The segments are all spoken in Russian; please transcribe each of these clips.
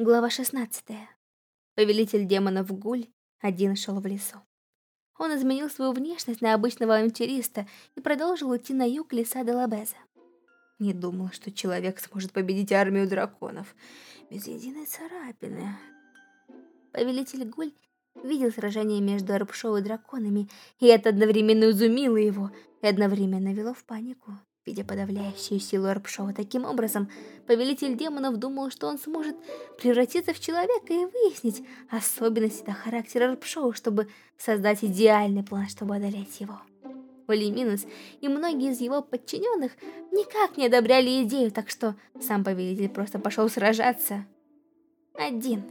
Глава 16. Повелитель демонов Гуль один шел в лесу. Он изменил свою внешность на обычного авантюриста и продолжил идти на юг леса Делабеза. Не думал, что человек сможет победить армию драконов без единой царапины. Повелитель Гуль видел сражение между Арпшоу и драконами, и это одновременно изумило его и одновременно вело в панику. Видя подавляющую силу Арпшоу таким образом, повелитель демонов думал, что он сможет превратиться в человека и выяснить особенности до характера Арпшоу, чтобы создать идеальный план, чтобы одолеть его. Олиминус и многие из его подчиненных никак не одобряли идею, так что сам повелитель просто пошел сражаться. Один.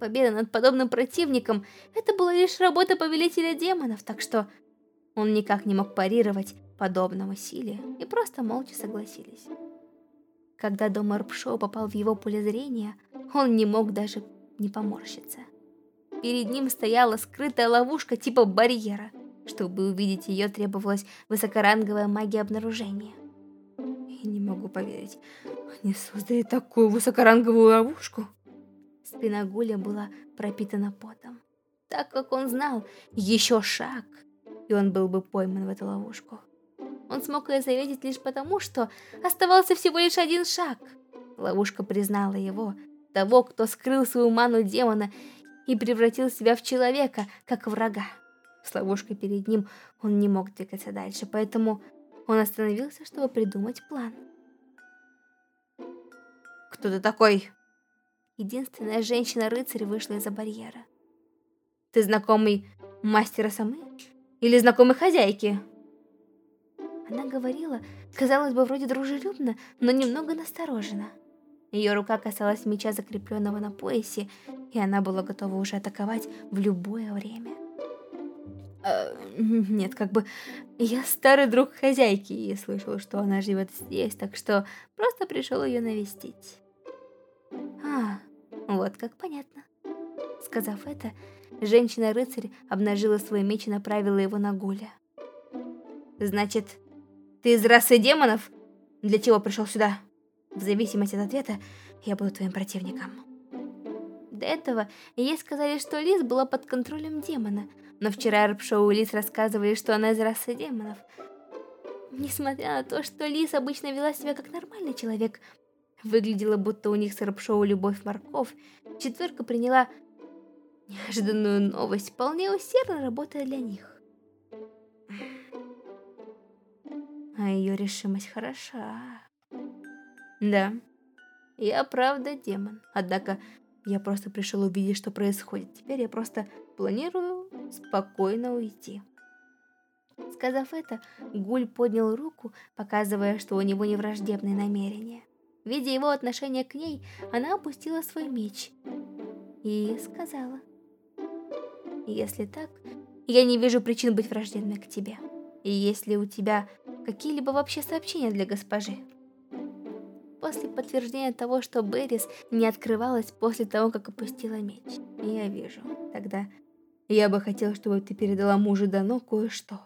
Победа над подобным противником – это была лишь работа повелителя демонов, так что он никак не мог парировать подобного силе и просто молча согласились. Когда дом Эрпшоу попал в его поле зрения, он не мог даже не поморщиться. Перед ним стояла скрытая ловушка типа барьера. Чтобы увидеть ее, требовалась высокоранговая магия обнаружения. Я не могу поверить, они создали такую высокоранговую ловушку. Спина Гуля была пропитана потом, так как он знал, еще шаг, и он был бы пойман в эту ловушку. Он смог ее заметить лишь потому, что оставался всего лишь один шаг. Ловушка признала его, того, кто скрыл свою ману демона и превратил себя в человека, как врага. С ловушкой перед ним он не мог двигаться дальше, поэтому он остановился, чтобы придумать план. «Кто ты такой?» Единственная женщина-рыцарь вышла из-за барьера. «Ты знакомый мастера Самы? Или знакомый хозяйки?» Она говорила, казалось бы, вроде дружелюбно, но немного настороженно. Ее рука касалась меча, закрепленного на поясе, и она была готова уже атаковать в любое время. Э, нет, как бы, я старый друг хозяйки и слышал, что она живет здесь, так что просто пришел ее навестить. А, вот как понятно. Сказав это, женщина-рыцарь обнажила свой меч и направила его на Гуля. Значит, ты из расы демонов? Для чего пришел сюда? В зависимости от ответа, я буду твоим противником. До этого ей сказали, что Лиз была под контролем демона, но вчера Рапшоу и Лиз рассказывали, что она из расы демонов. Несмотря на то, что Лиз обычно вела себя как нормальный человек, выглядела будто у них с Рапшоу любовь морков, четверка приняла неожиданную новость, вполне усердно работая для них. А ее решимость хороша. Да, я правда демон, однако я просто пришел увидеть, что происходит. Теперь я просто планирую спокойно уйти. Сказав это, Гуль поднял руку, показывая, что у него не враждебные намерения. Видя его отношение к ней, она опустила свой меч и сказала, «Если так, я не вижу причин быть враждебной к тебе. И если у тебя какие-либо вообще сообщения для госпожи. После подтверждения того, что Беррис не открывалась после того, как опустила меч. Я вижу. Тогда я бы хотел, чтобы ты передала мужу Дано кое-что.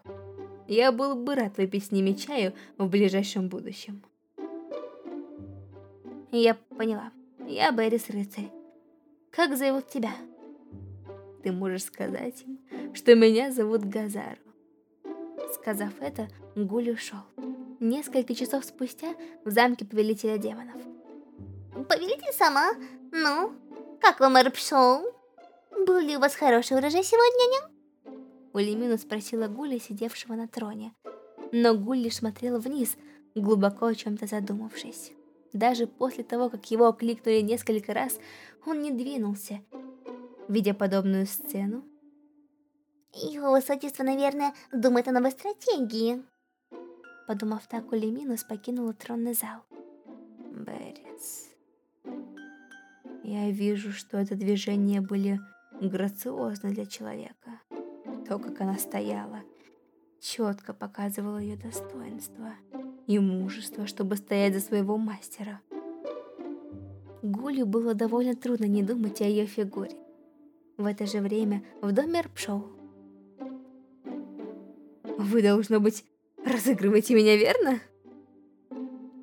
Я был бы рад выпить с ними чаю в ближайшем будущем. Я поняла. Я Беррис Рыцарь. Как зовут тебя? Ты можешь сказать им, что меня зовут Газару. Сказав это, Гуль ушел. Несколько часов спустя в замке Повелителя Демонов. Повелитель сама? Ну, как вам Эрпшоу? Был ли у вас хороший урожай сегодня, не? Улимину спросила Гуля, сидевшего на троне. Но Гуль лишь смотрел вниз, глубоко о чем-то задумавшись. Даже после того, как его окликнули несколько раз, он не двинулся. Видя подобную сцену, его высочество, наверное, думает о новой стратегии. Подумав так, Улеминус покинула тронный зал. Берец. Я вижу, что это движения были грациозны для человека. То, как она стояла, четко показывало ее достоинство и мужество, чтобы стоять за своего мастера. Гулю было довольно трудно не думать о ее фигуре. В это же время в доме Рпшоу вы, должно быть, разыгрываете меня, верно?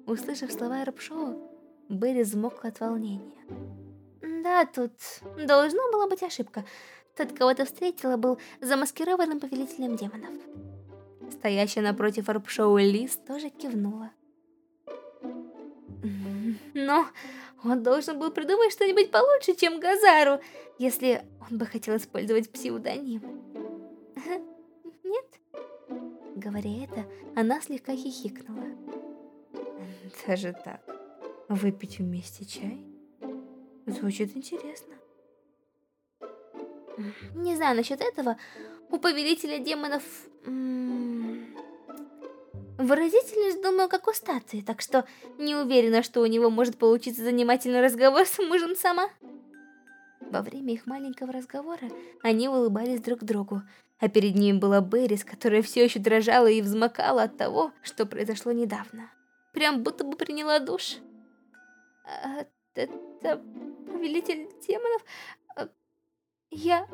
Услышав слова Рапшоу, Берри взмокла от волнения. Да, тут должна была быть ошибка. Тот, кого ты встретила, был замаскированным повелителем демонов. Стоящая напротив Арпшоу Лис тоже кивнула. Но он должен был придумать что-нибудь получше, чем Газару, если он бы хотел использовать псевдоним. Говоря это, она слегка хихикнула. Даже так? Выпить вместе чай? Звучит интересно. Не знаю насчет этого. У повелителя демонов... Выразительность, думаю, как у статуи, так что не уверена, что у него может получиться занимательный разговор с мужем сама. Во время их маленького разговора они улыбались друг другу, а перед ним была Беррис, которая все еще дрожала и взмокала от того, что произошло недавно. Прям будто бы приняла душ. Это повелитель демонов? Я...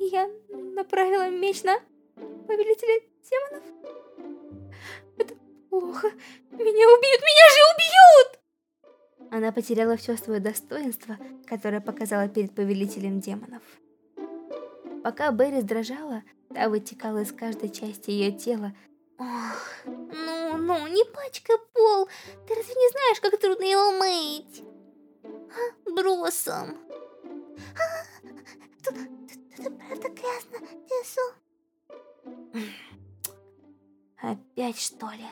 я направила меч на повелителя демонов? Это плохо. Меня убьют, меня же убьют! Она потеряла все свое достоинство, которое показала перед повелителем демонов. Пока Берри дрожала, та вытекала из каждой части ее тела. Ох, ну, ну, не пачкай пол. Ты разве не знаешь, как трудно его мыть? А, бросом. А, тут, тут, тут правда грязно, Тесу. Опять что ли?